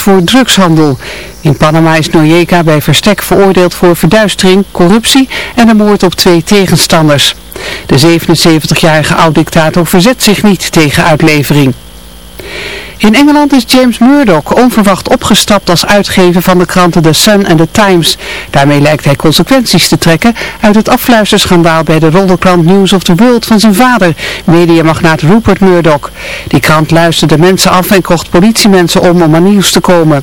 voor drugshandel. In Panama is Noriega bij verstek veroordeeld voor verduistering, corruptie en de moord op twee tegenstanders. De 77-jarige oud-dictator verzet zich niet tegen uitlevering. In Engeland is James Murdoch onverwacht opgestapt als uitgever van de kranten The Sun en The Times. Daarmee lijkt hij consequenties te trekken uit het afluisterschandaal bij de roddelkrant News of the World van zijn vader, mediamagnaat Rupert Murdoch. Die krant luisterde mensen af en kocht politiemensen om om aan nieuws te komen.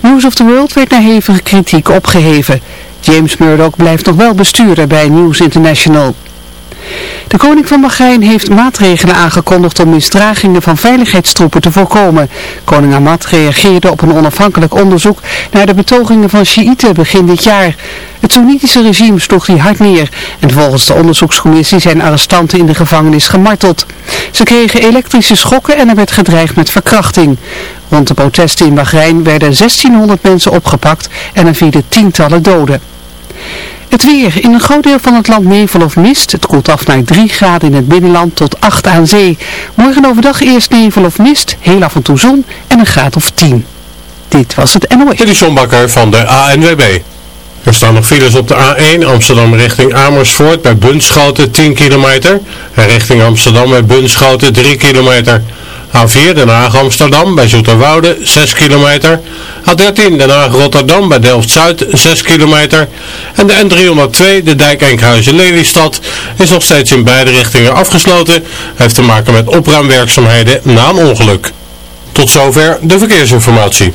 News of the World werd na hevige kritiek opgeheven. James Murdoch blijft nog wel bestuurder bij News International. De koning van Bahrein heeft maatregelen aangekondigd om misdragingen van veiligheidstroepen te voorkomen. Koning Ahmad reageerde op een onafhankelijk onderzoek naar de betogingen van Shiiten begin dit jaar. Het Soenitische regime sloeg die hard neer en volgens de onderzoekscommissie zijn arrestanten in de gevangenis gemarteld. Ze kregen elektrische schokken en er werd gedreigd met verkrachting. Rond de protesten in Bahrein werden 1600 mensen opgepakt en er vielen tientallen doden. Het weer. In een groot deel van het land nevel of mist. Het koelt af naar 3 graden in het binnenland tot 8 aan zee. Morgen overdag eerst nevel of mist, heel af en toe zon en een graad of 10. Dit was het NOS. Dit is van de ANWB. Er staan nog files op de A1 Amsterdam richting Amersfoort bij Bunschoten 10 kilometer. En richting Amsterdam bij Bunschoten 3 kilometer. A4 Den Haag Amsterdam bij Zoeterwoude 6 kilometer. A13 Den Haag Rotterdam bij Delft-Zuid 6 kilometer. En de N302 de dijk Enkhuizen Lelystad is nog steeds in beide richtingen afgesloten. Heeft te maken met opruimwerkzaamheden na een ongeluk. Tot zover de verkeersinformatie.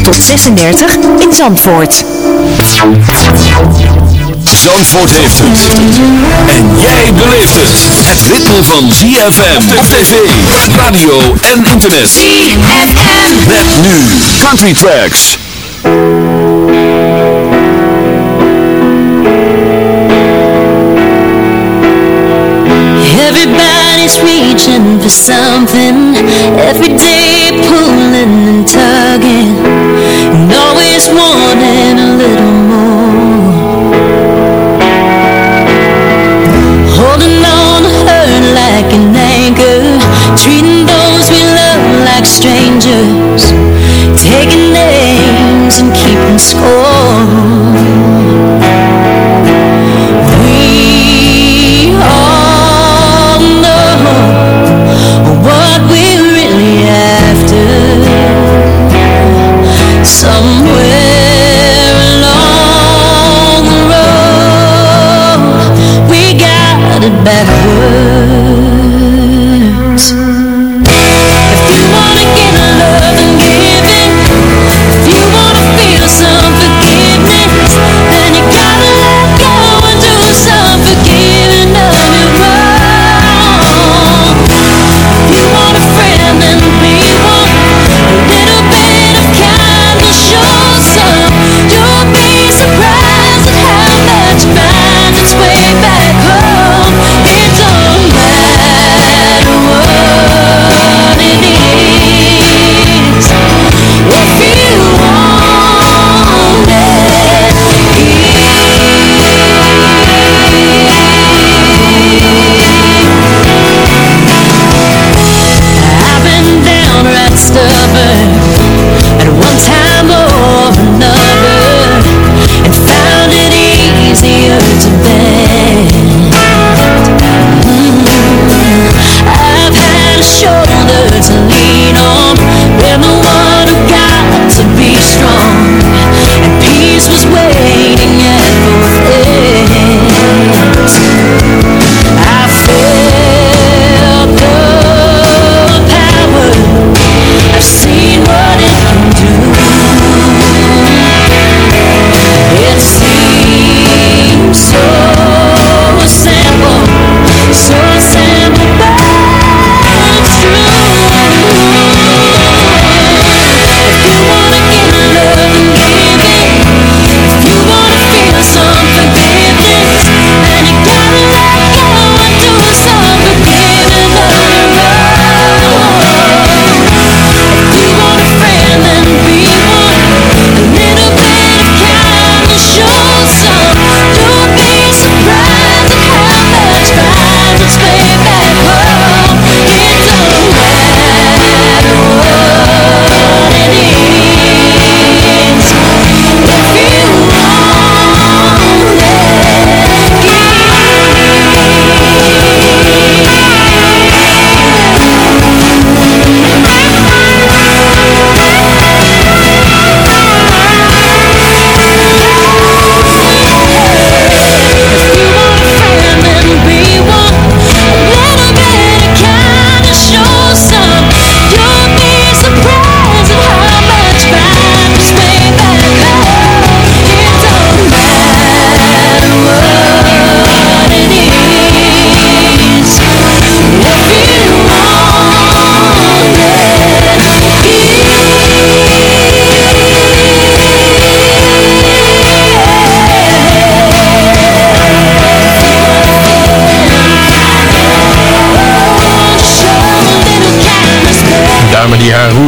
tot 36 in Zandvoort. Zandvoort heeft het. En jij beleeft het. Het ritme van ZFM op tv, radio en internet. ZFM. Met nu Country Tracks. Everybody's reaching for something Every day pulling and tugging always wanting a little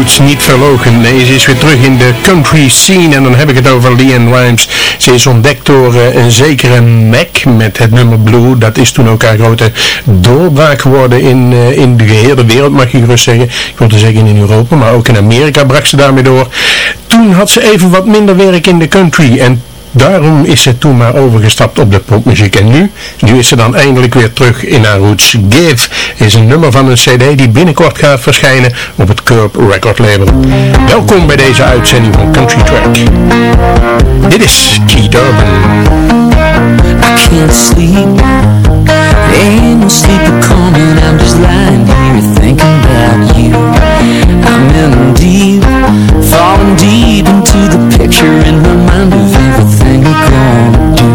roots niet verlogen. Nee, ze is weer terug in de country scene en dan heb ik het over Leanne Rimes. Ze is ontdekt door uh, een zekere Mac met het nummer Blue. Dat is toen ook haar grote doorbraak geworden in, uh, in de gehele wereld, mag je gerust zeggen. Ik wilde zeggen in Europa, maar ook in Amerika brak ze daarmee door. Toen had ze even wat minder werk in de country en Daarom is ze toen maar overgestapt op de popmuziek. En nu, nu is ze dan eindelijk weer terug in haar roots. Give is een nummer van een cd die binnenkort gaat verschijnen op het Curb Record label. Welkom bij deze uitzending van Country Track. Dit is Keith Urban. I can't sleep Ain't no sleep coming I'm just lying thinking about you. I'm in deep Falling deep into the picture in my mind of everything we're gonna do.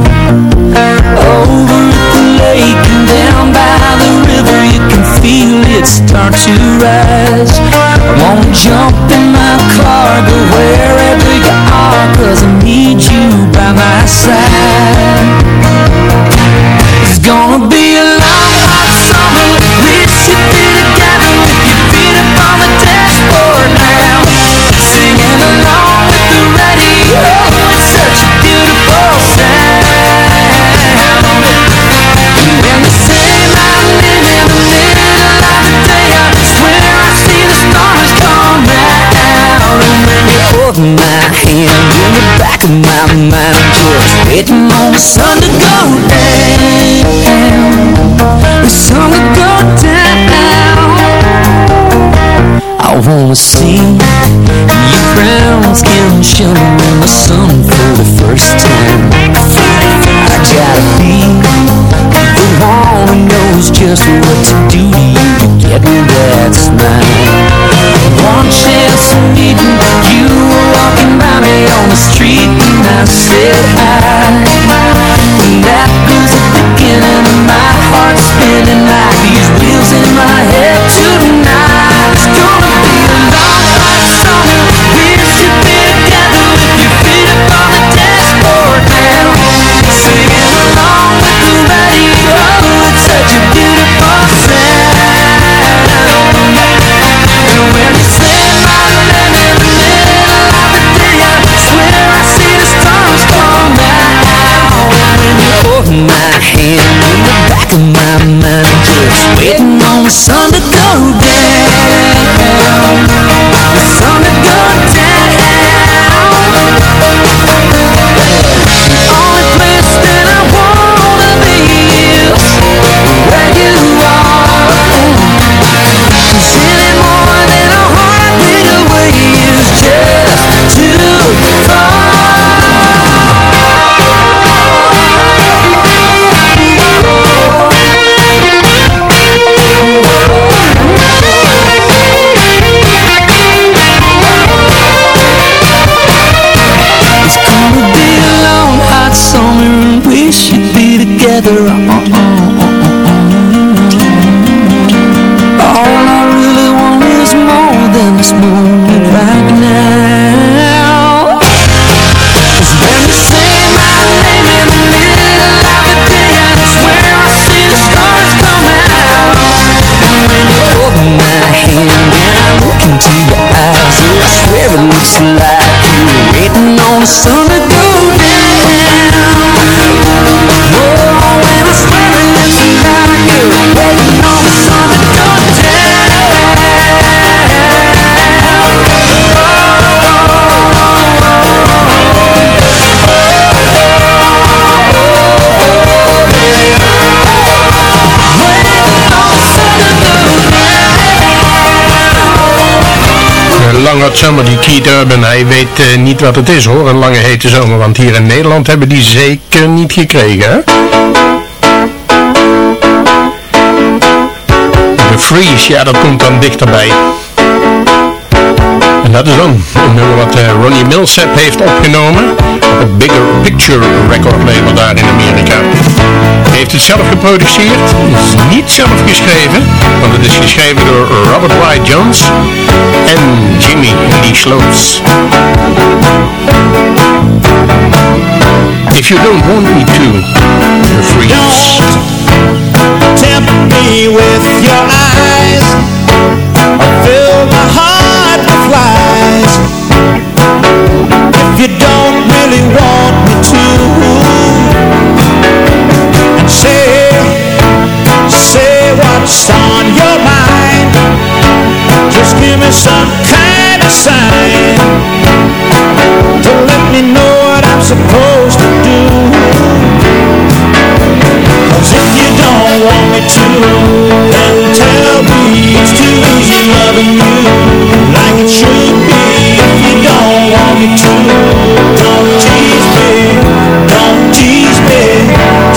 Over at the lake and down by the river You can feel it start to rise. I wanna jump in my car, go wherever you are Cause I need you by my side. It's gonna be that smile summer, die Keith Urban, hij weet eh, niet wat het is hoor, een lange hete zomer. Want hier in Nederland hebben die zeker niet gekregen? De Freeze, ja, dat komt dan dichterbij. Dat is dan wat eh, Ronnie Millsap heeft opgenomen op Bigger Picture record label daar in Amerika. Hij heeft het zelf geproduceerd, is niet zelf geschreven, want het is geschreven door Robert Wright Jones en Jimmy Lee Sloats. If you don't want me to, freeze. tempt me with your eyes heart you don't really want me to. And say, say what's on your mind. Just give me some kind of sign to let me know what I'm supposed to do. Cause if you don't want me to, then tell me it's too easy loving you like it should be. You want me to, don't tease me, don't tease me.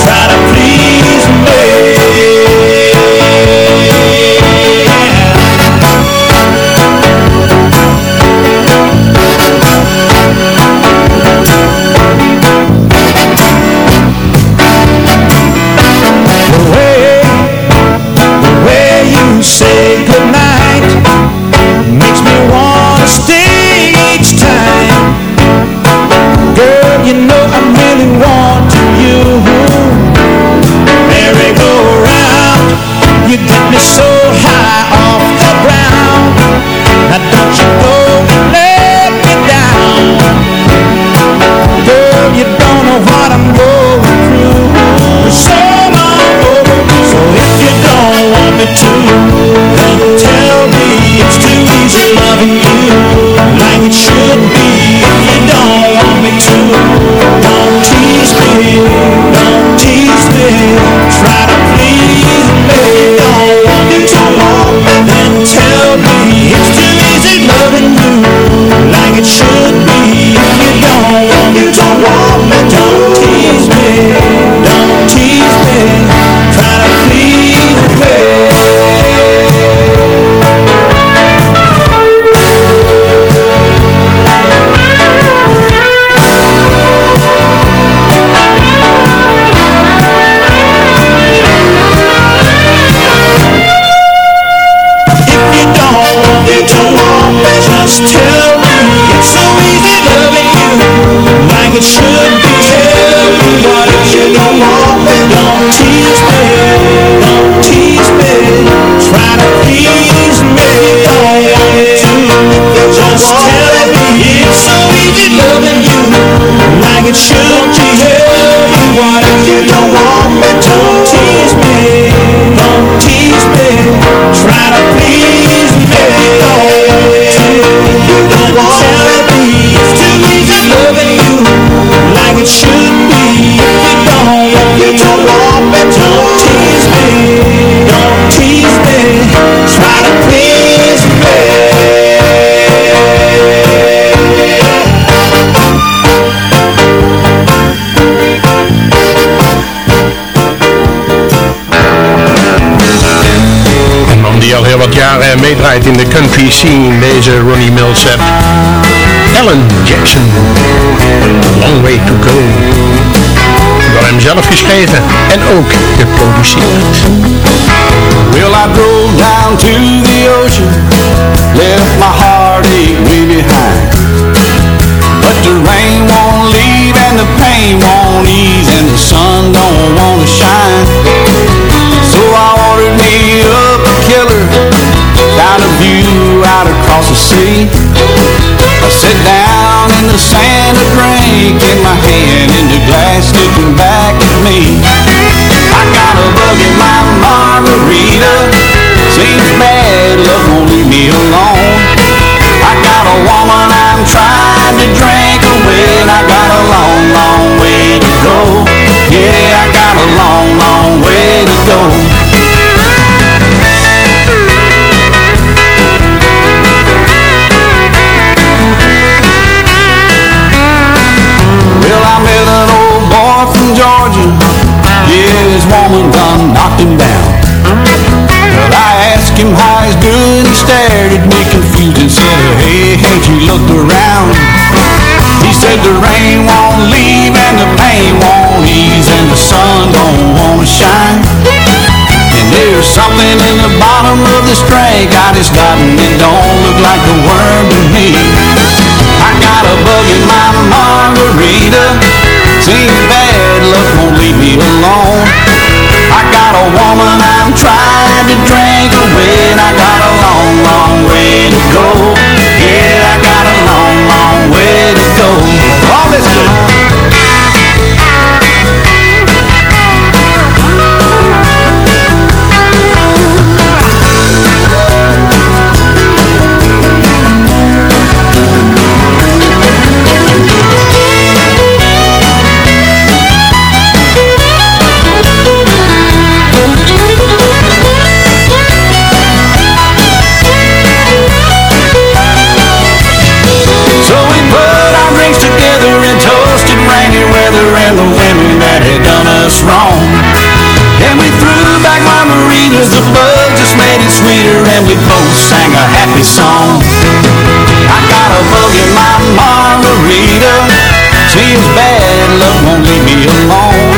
In de country scene, deze Ronnie Milsap. Alan Jackson, Long Way to Go. Door hem zelf geschreven en ook geproduceerd. Well, I drove down to the ocean, left my heartache way behind. But the rain won't leave and the pain won't ease and the sun don't wanna shine. Out across the sea. I sat down in the sand, a drink in my hand, and the glass looking back at me. I got a bug in my margarita. Seems bad luck won't leave me alone. I got a woman I'm trying to drink away, and I got a long, long way to go. Yeah, I got a long, long way to go. Woman done knocked him down. Well, I asked him how he's doing. He stared at me confused and said, Hey, ain't you looked around? He said the rain won't leave and the pain won't ease and the sun don't wanna shine. And there's something in the bottom of this drink I just got and it don't look like a worm to me. I got a bug in my margarita. Seems bad luck won't leave me alone. I got a woman I'm trying to drink away, and I got a long, long way to go. Yeah, I got a long, long way to go. listen. And we both sang a happy song. I got a bug in my margarita, seems bad luck won't leave me alone.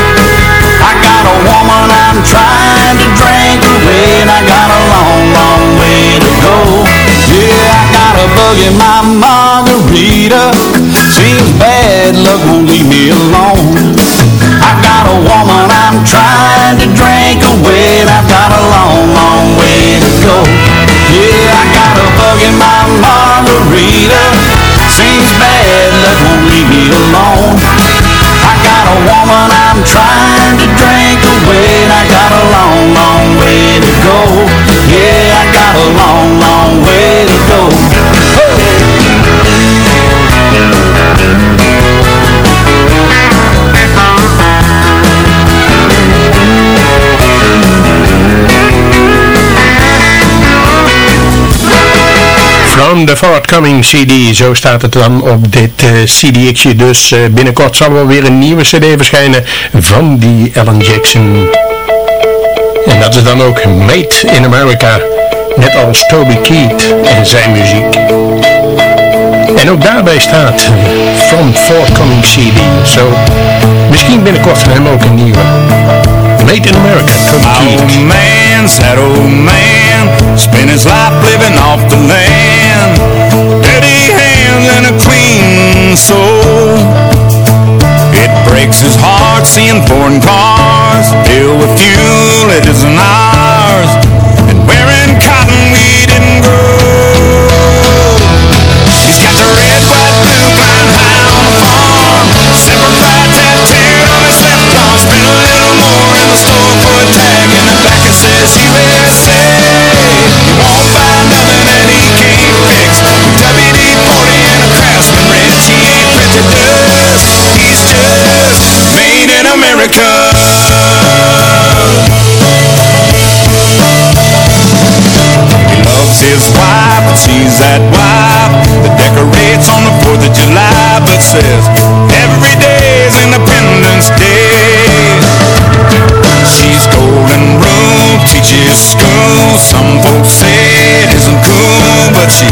I got a woman I'm trying to drink away, and I got a long, long way to go. Yeah, I got a bug in my margarita. Seems bad luck won't leave me alone. I got a woman I'm trying to drink away, and I've got a alone. From the Forthcoming CD, zo staat het dan op dit CDXje. Dus eh, binnenkort zal er weer een nieuwe CD verschijnen van die Alan Jackson. En dat is dan ook Made in America, net als Toby Keith en zijn muziek. En ook daarbij staat From Forthcoming CD. Zo, misschien binnenkort van hem ook een nieuwe. Made in America, Toby old man, sad old man, spent his life living off the land. Dirty hands and a clean soul. It breaks his heart seeing foreign cars filled with fuel it isn't ours, and wearing cotton we didn't grow. that wife that decorates on the 4th of July but says every day is Independence Day. She's golden rule, teaches school. Some folks say it isn't cool, but she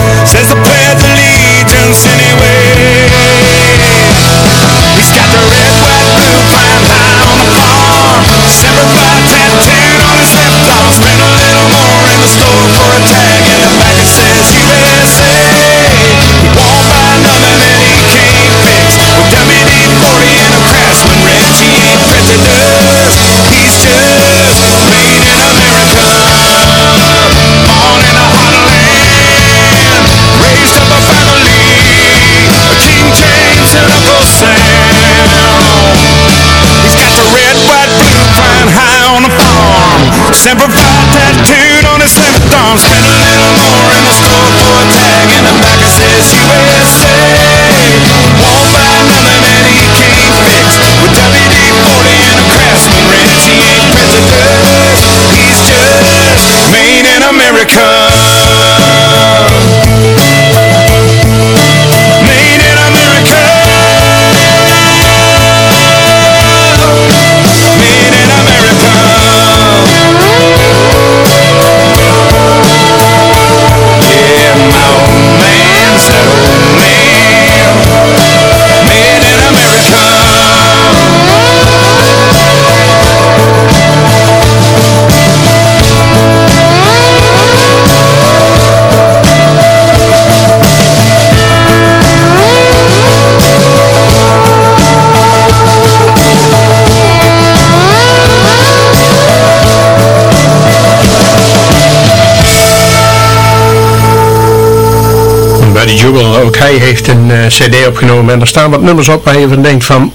heeft een eh, cd opgenomen en er staan wat nummers op waar je van denkt van,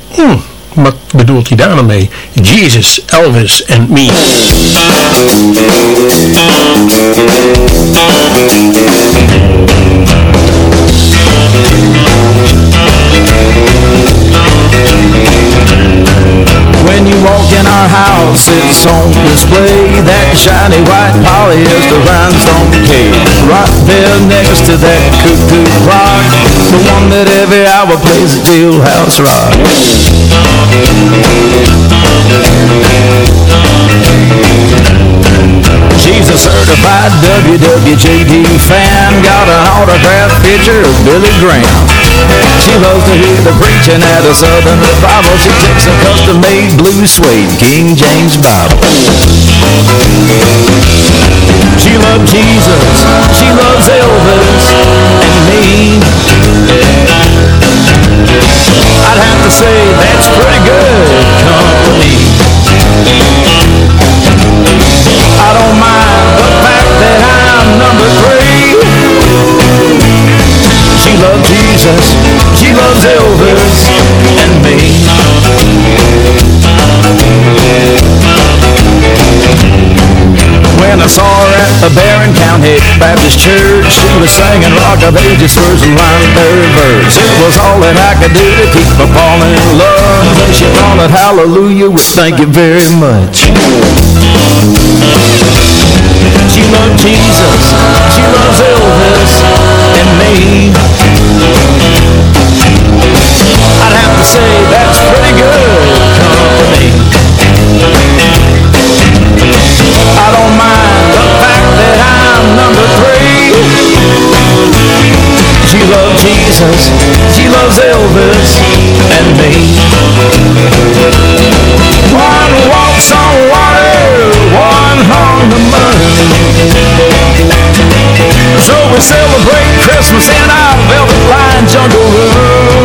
wat bedoelt hij daar nou mee? Jesus, Elvis and Me. When you walk in our house, it's on display. That shiny white polyester rhinestone cake. Right there next to that cuckoo clock. The one that every hour plays a jailhouse rock. She's a certified WWJD fan. Got an autographed picture of Billy Graham. She loves to hear the preaching at a Southern revival. She takes a custom-made blue suede King James Bible. She loves Jesus. She loves Elvis and me. I'd have to say that's pretty good company. I don't mind the fact that I'm number three. She loves Jesus, she loves Elvis and me. When I saw her at the Barron County Baptist Church, she was singing Rock of Ages first and line third verse. It was all that I could do to keep her falling in love. Then she called hallelujah with thank you very much. She loves Jesus, she loves Elvis and me. I'd have to say that's pretty good company. I don't mind the fact that I'm number three. She loves Jesus, she loves Elvis and me. One walks on hung the money. So we celebrate Christmas in our velvet lined jungle room.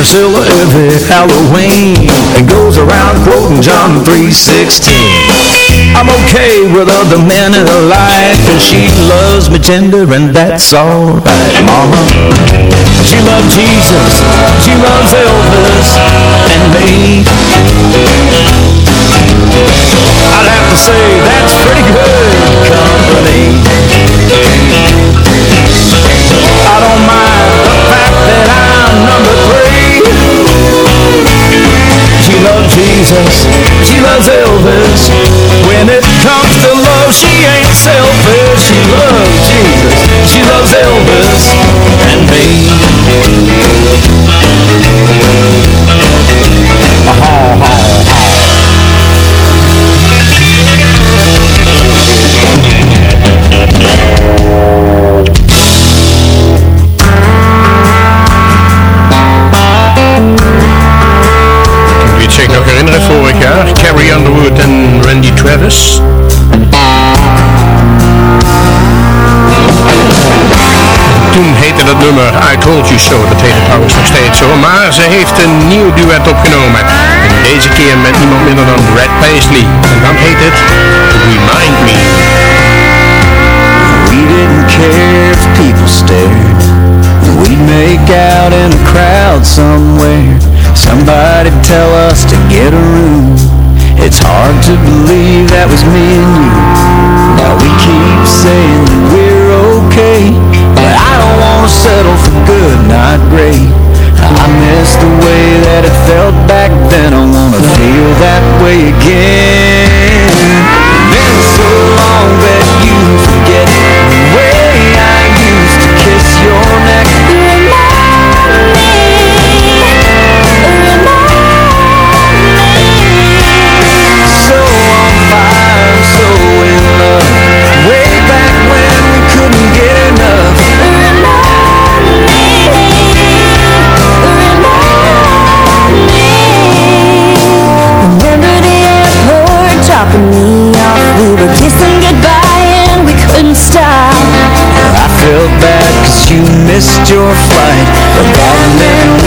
Priscilla every Halloween and goes around quoting John 3:16. I'm okay with other men in her life and she loves me tender and that's alright, mama. She loves Jesus, she loves Elvis and me. I'd have to say that's pretty good company. I don't mind Jesus, she loves Elvis. When it comes to love, she ain't selfish. She loves Jesus, she loves Elvis and me. Kun Toen heette dat nummer I Told You So, dat heet het trouwens nog steeds zo. Maar ze heeft een nieuw duet opgenomen. En deze keer met niemand minder dan Brad Paisley. En dan heet het Remind Me. We didn't care if people stared. We'd make out in a crowd somewhere. Somebody tell us to get a room. It's hard to believe that was me and you. Now we keep saying that we're okay. Don't wanna settle for good, not great. I miss the way that it felt back then. I wanna feel that way again. Been so long that missed your flight But darling, we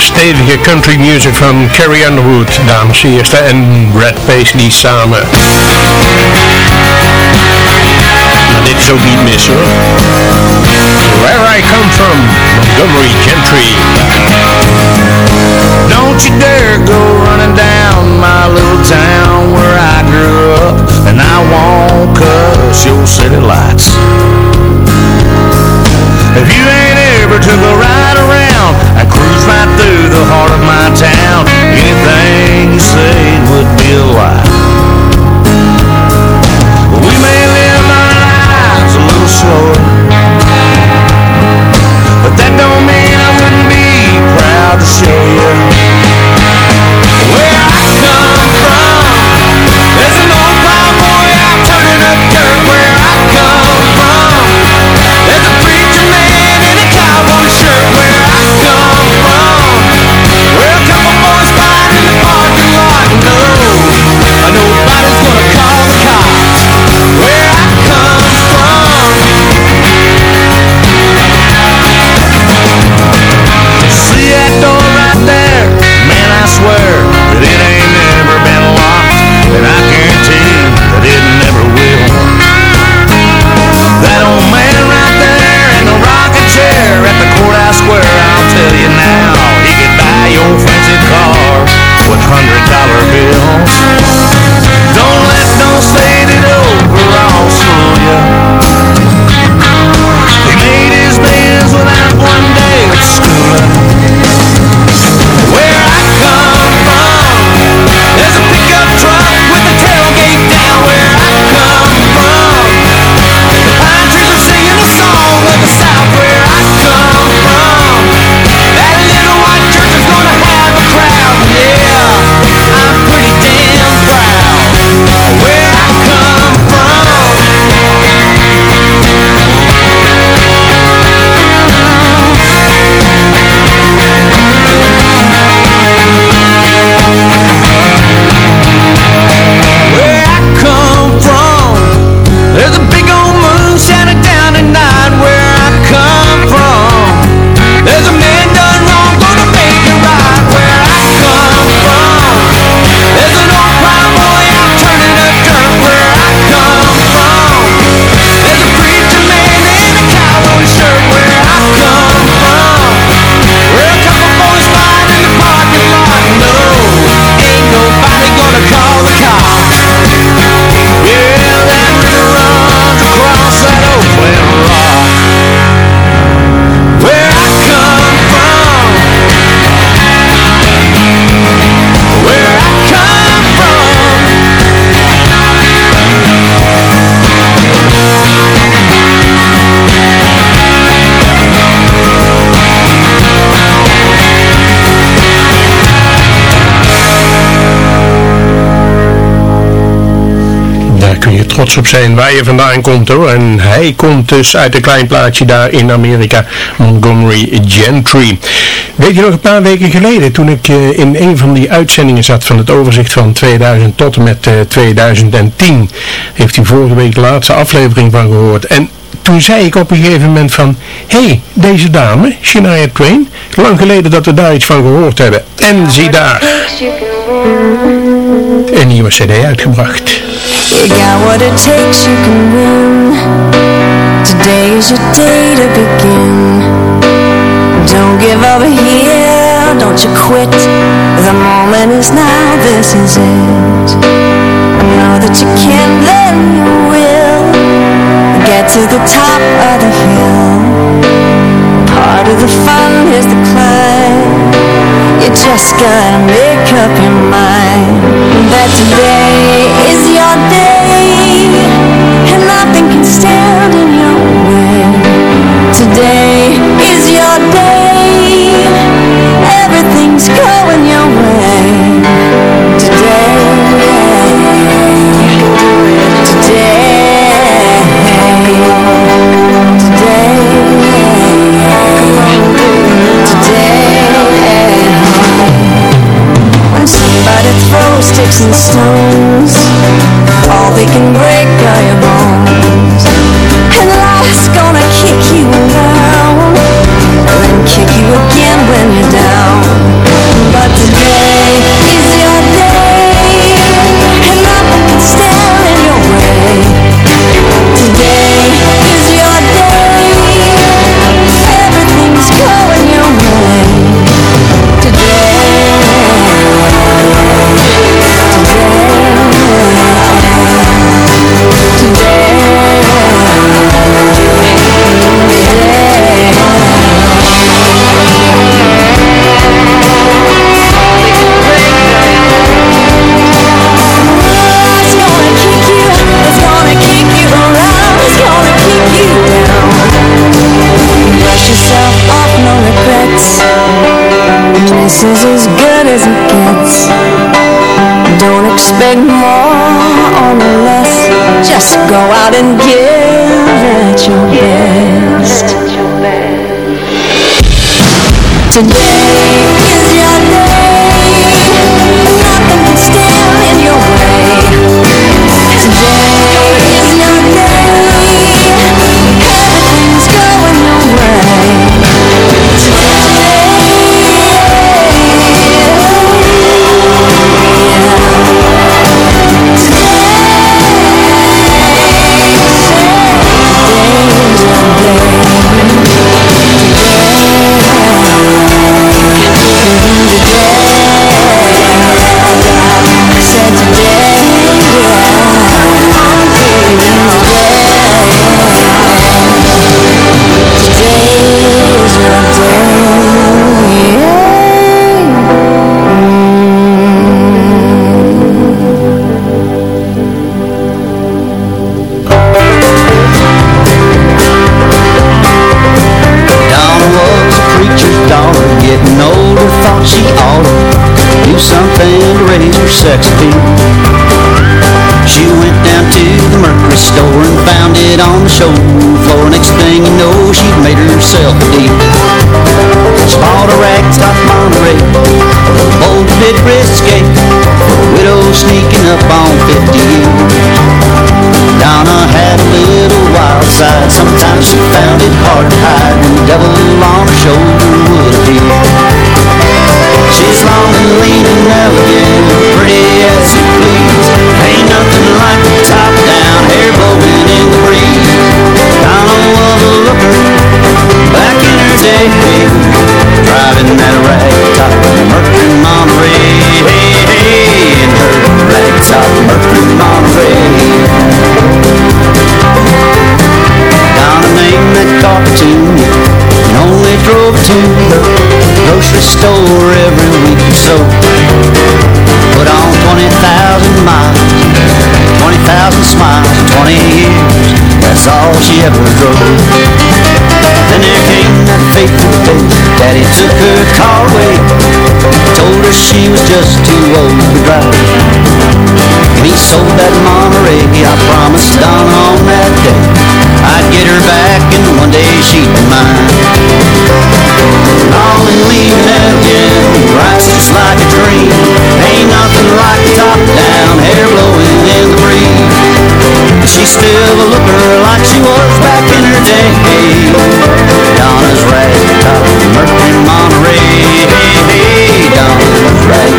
stevige country music van Carrie Underwood, dames en heren, en Brad Paisley samen. Maar dit is ook niet mis hoor. Where I Come From, Montgomery Gentry. Don't you dare go running down my little town where I grew up And I won't cuss your city lights If you ain't ever took a ride around and cruise right through the heart of my town. Anything you say would be a lie. We may live our lives a little slower But that don't mean I wouldn't be proud to show trots op zijn waar je vandaan komt hoor. En hij komt dus uit een klein plaatsje daar in Amerika, Montgomery Gentry. Weet je nog een paar weken geleden, toen ik eh, in een van die uitzendingen zat van het overzicht van 2000 tot en met 2010, heeft u vorige week de laatste aflevering van gehoord. En toen zei ik op een gegeven moment van, hé, hey, deze dame, Shania Twain, lang geleden dat we daar iets van gehoord hebben. En zie daar, een nieuwe cd uitgebracht. You got what it takes, you can win. Today is your day to begin. Don't give up here, don't you quit. The moment is now, this is it. Know that you can, then you will. Get to the top of the hill. Part of the fun is the climb. You just gotta make up your mind that today is your day and nothing can stand in your way. Today is your day, everything's going your way. Today, sticks and stones. All they can break are your bones. And life's gonna kick you down And then kick you again when you're just too old to drive. Me he sold that Monterey, I promised Donna on that day I'd get her back and one day she'd be mine. All in leaving Elgin, rides just like a dream. Ain't nothing like top down, hair blowing in the breeze. She's still a looker like she was back in her day.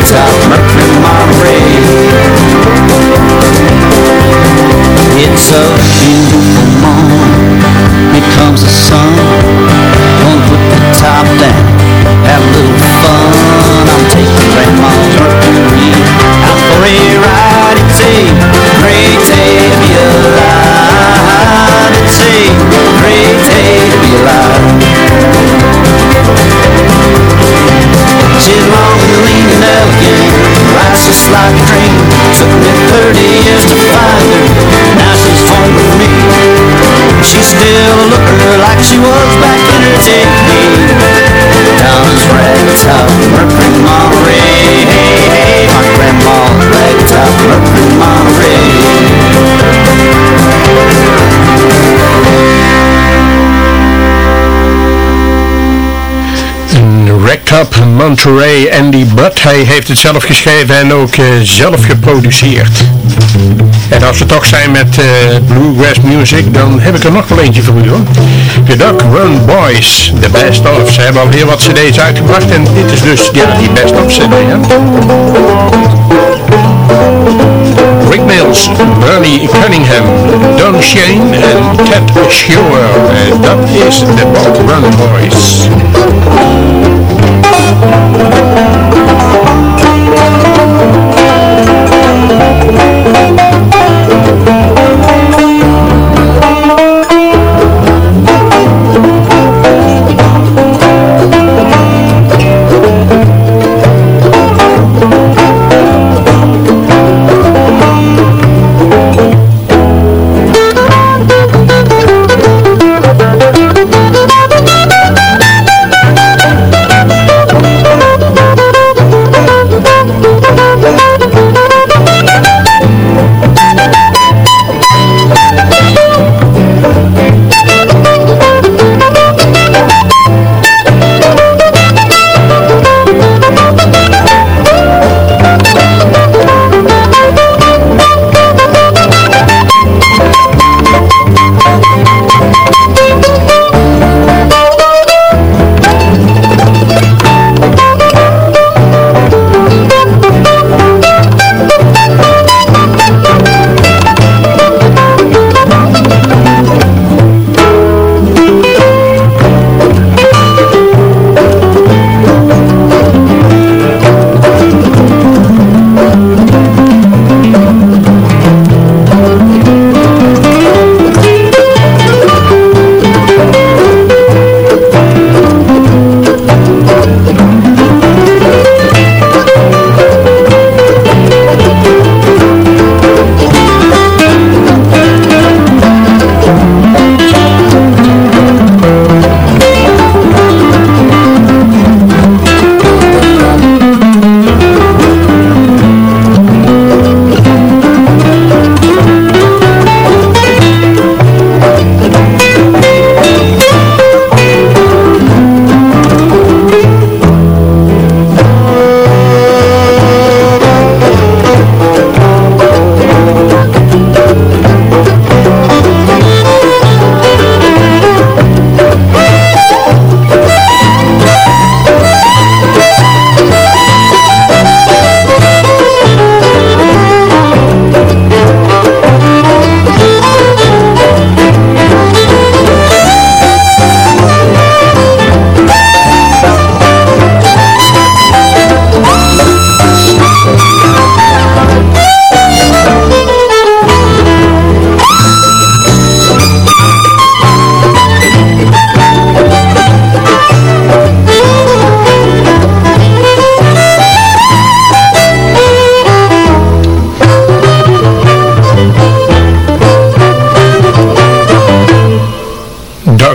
Donna's ragtop, Mercury Monterey. It's a a dream. Took me 30 years Monterey Andy Butt. Hij heeft het zelf geschreven en ook eh, zelf geproduceerd. En als we toch zijn met eh, bluegrass music, dan heb ik er nog wel eentje voor u hoor. The Duck Run Boys, de best of. Ze hebben al heel wat cd's uitgebracht en dit is dus ja, die best of cd. Hè? Rick Mills, Bernie Cunningham, Don Shane en Ted Scheuer. En dat is de Duck Run Boys. Thank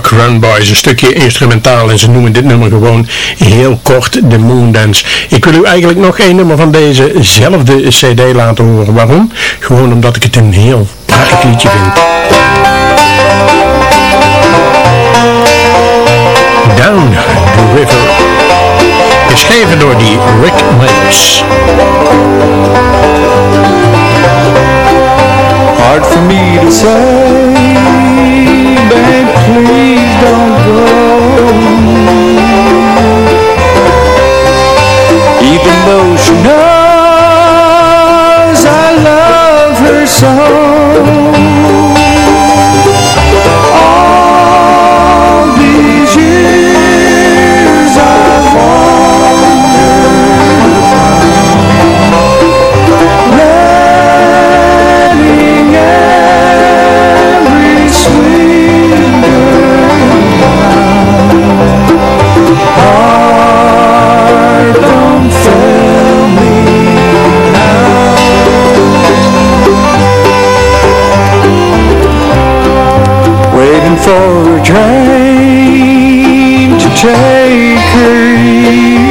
Run Boys. Een stukje instrumentaal en ze noemen dit nummer gewoon heel kort de Moondance. Ik wil u eigenlijk nog één nummer van dezezelfde cd laten horen. Waarom? Gewoon omdat ik het een heel prachtig liedje vind. Down the River. Geschreven door die Rick Mills. Hard for me to say, don't go. Even though she knows I love her so. For a train to take her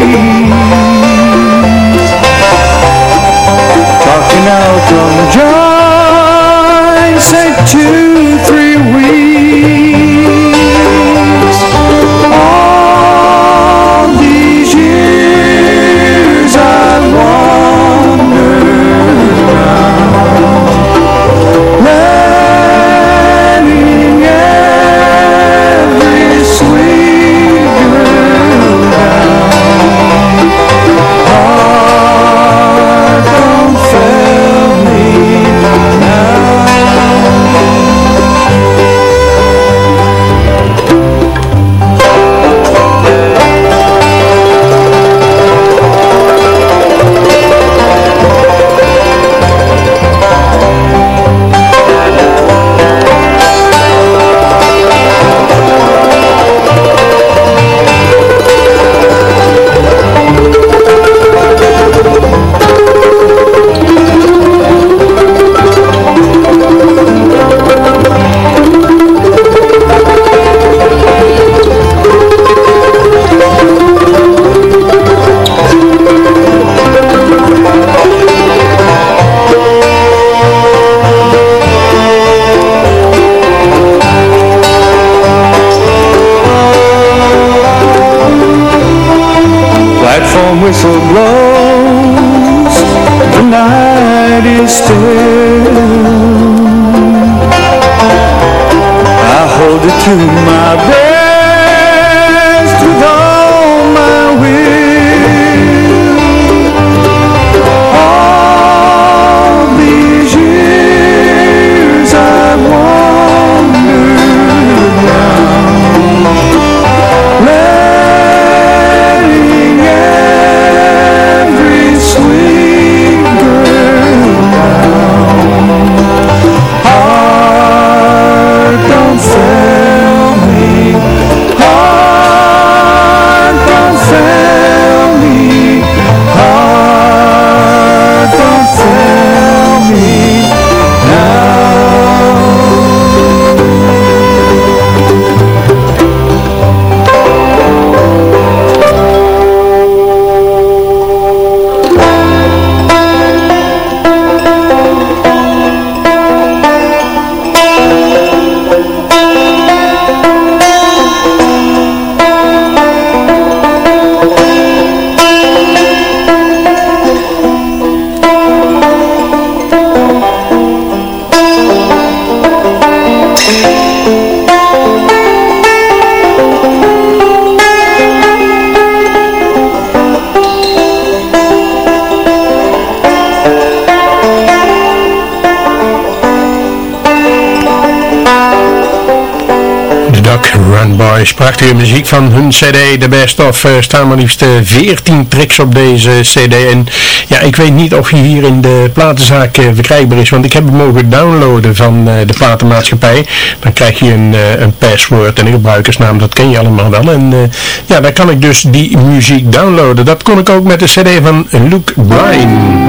Prachtige muziek van hun cd, de best of. Er staan maar liefst eh, 14 tracks op deze cd. En ja, ik weet niet of hij hier in de platenzaak eh, verkrijgbaar is. Want ik heb hem mogen downloaden van eh, de platenmaatschappij. Dan krijg je een, eh, een password en een gebruikersnaam. Dat ken je allemaal wel. En eh, ja, dan kan ik dus die muziek downloaden. Dat kon ik ook met de cd van Luke Bryan.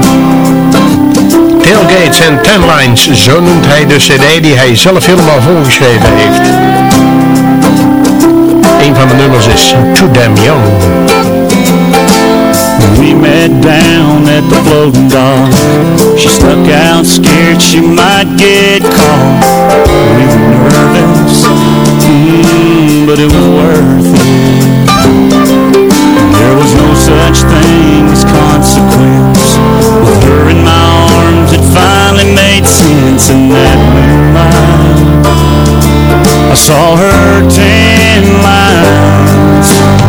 Tailgates en Ten Lines, zo noemt hij de cd die hij zelf helemaal volgeschreven heeft. Een van de nummers is Too Damn Young. We met down at the floating dock. She stuck out scared she might get caught. We were nervous, mm, but it was worth it. There was no such thing as consequence. With her in my arms, it finally made sense. And that moonlight, I saw her tan lines.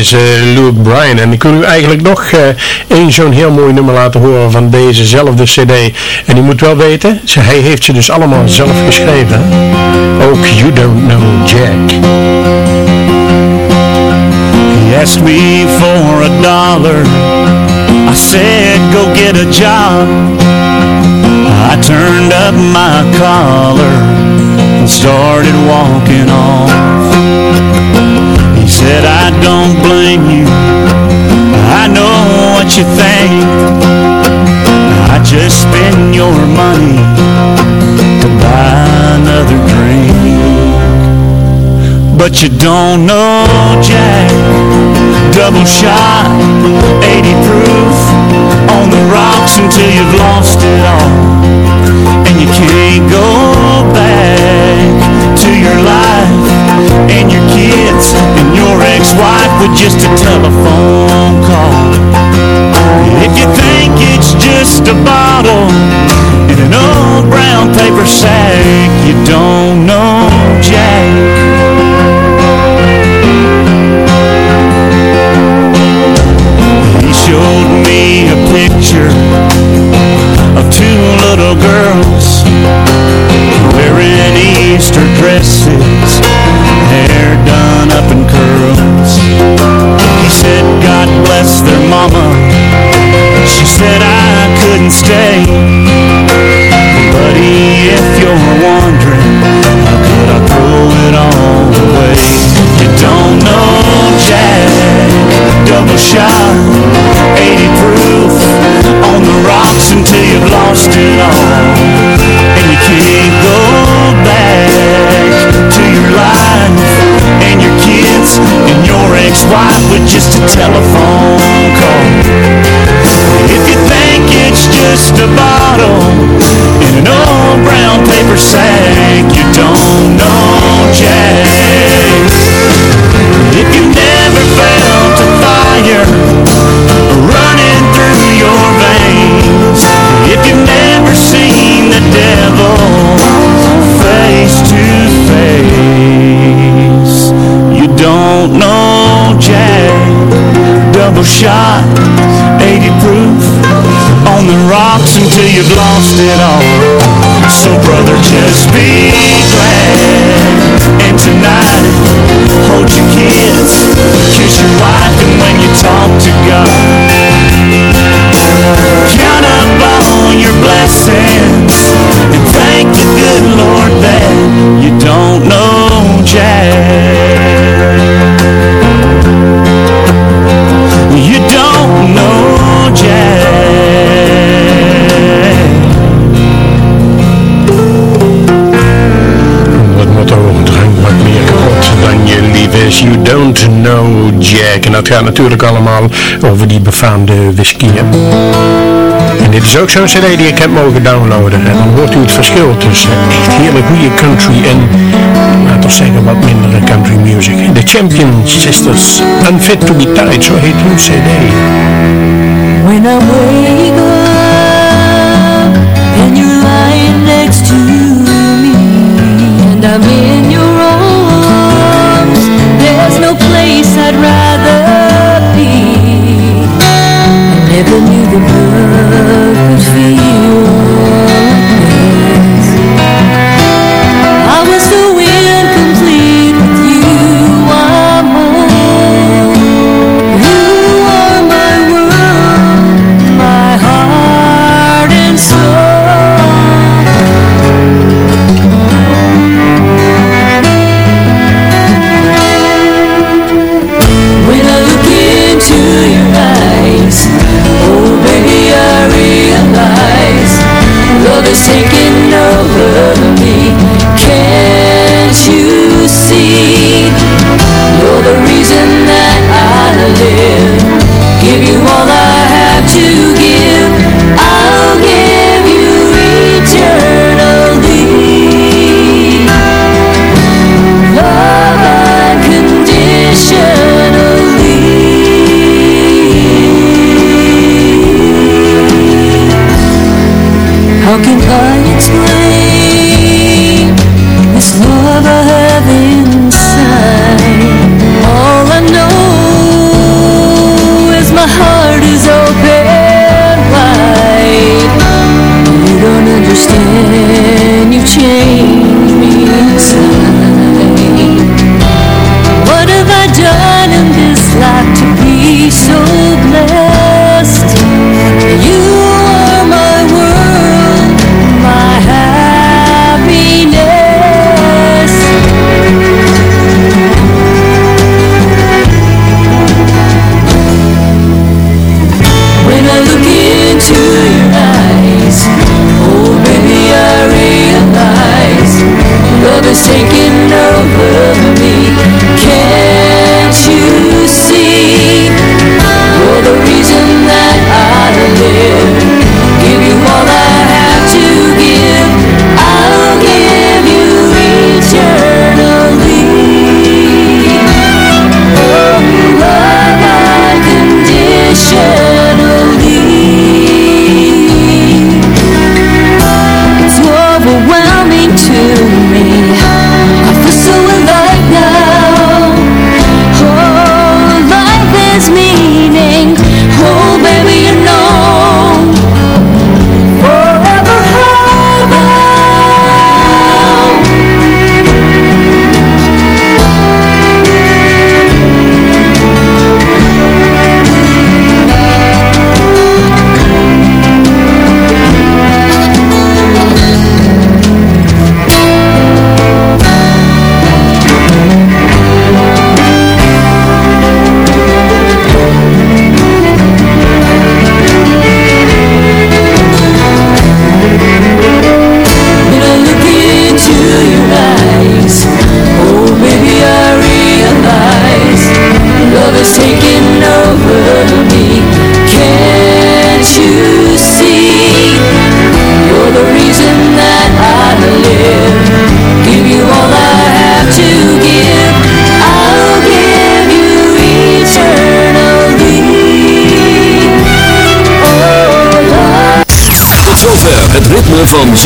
Deze Luke Bryan. En ik wil u eigenlijk nog eh, één zo'n heel mooi nummer laten horen van dezezelfde cd. En u moet wel weten, hij heeft ze dus allemaal zelf geschreven. Ook You Don't Know Jack. He asked for a dollar. I said, go get a job. I turned up my collar and started walking off. Said, I don't blame you. I know what you think. I just spend your money to buy another drink. But you don't know Jack Double shot, 80 proof On the rocks until you've lost it all And you can't go back to your life And your kids ex-wife With just a telephone call. If you think it's just a bottle In an old brown paper sack. You don't know Jack. He showed me a picture of two little girls wearing Easter dresses, mama. She said I couldn't stay. Buddy, if you're wondering, how could I throw it all away? You don't know Jack, double shot, 80 proof, on the rocks until you've lost it all. And you can't go back to your life and your kids a telephone call. If you think it's just a bottle in an old brown paper sack, you don't know Jack. Jack. Double shot, 80 proof on the rocks until you've lost it all. So brother, just be glad. And tonight, hold your kids, kiss your wife, and when you talk to God, dat gaat natuurlijk allemaal over die befaamde whisky. En dit is ook zo'n cd die ik heb mogen downloaden. En dan hoort u het verschil tussen hele goede country en, laten we zeggen, wat mindere country music. The Champion Sisters, Unfit to be Tied, zo heet hun cd. Next to me and I'm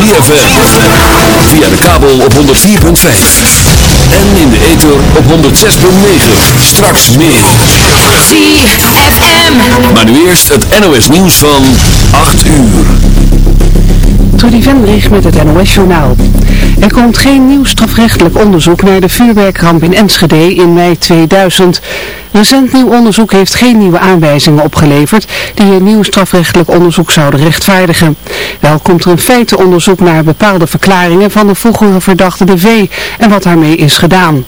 ZFM. Via de kabel op 104.5. En in de ether op 106.9. Straks meer. ZFM. Maar nu eerst het NOS nieuws van 8 uur. Trudy Vendrich met het NOS-journaal. Er komt geen nieuw strafrechtelijk onderzoek naar de vuurwerkramp in Enschede in mei 2000. Recent nieuw onderzoek heeft geen nieuwe aanwijzingen opgeleverd die een nieuw strafrechtelijk onderzoek zouden rechtvaardigen. Wel komt er een feitenonderzoek naar bepaalde verklaringen van de vroegere verdachte De V en wat daarmee is gedaan.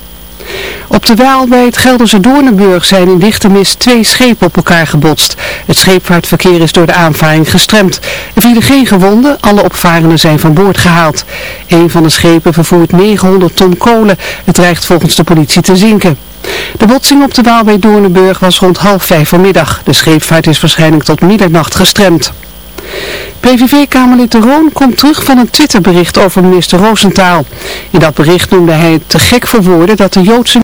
Op de Waal bij het Gelderse Doornenburg zijn in dichte mist twee schepen op elkaar gebotst. Het scheepvaartverkeer is door de aanvaring gestremd. Er vielen geen gewonden, alle opvarenden zijn van boord gehaald. Een van de schepen vervoert 900 ton kolen. Het dreigt volgens de politie te zinken. De botsing op de Waal bij Doornenburg was rond half vijf vanmiddag. De scheepvaart is waarschijnlijk tot middernacht gestremd. PVV-kamerlid De Roon komt terug van een Twitterbericht over minister Roosentaal. In dat bericht noemde hij het te gek voor woorden dat de Joodse